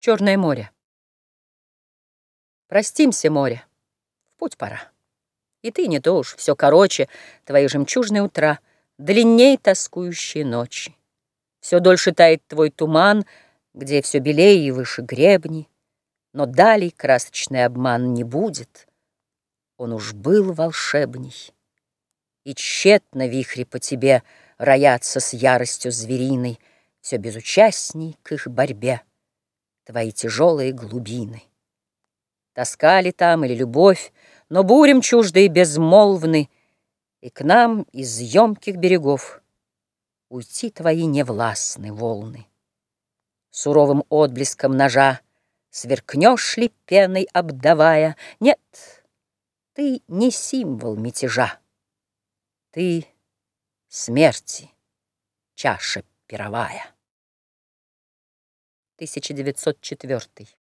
Черное море. Простимся, море, в путь пора. И ты не то уж, все короче, Твои жемчужные утра, Длинней тоскующие ночи. Все дольше тает твой туман, Где все белее и выше гребни, Но далей красочный обман не будет. Он уж был волшебней. И тщетно вихри по тебе Роятся с яростью звериной, Все безучастней к их борьбе твои тяжелые глубины. Тоска ли там или любовь, но бурям чуждые безмолвны, И к нам из емких берегов Уйти твои невластны волны. Суровым отблеском ножа Сверкнешь ли пеной обдавая? Нет, ты не символ мятежа. Ты смерти чаша пировая. 1904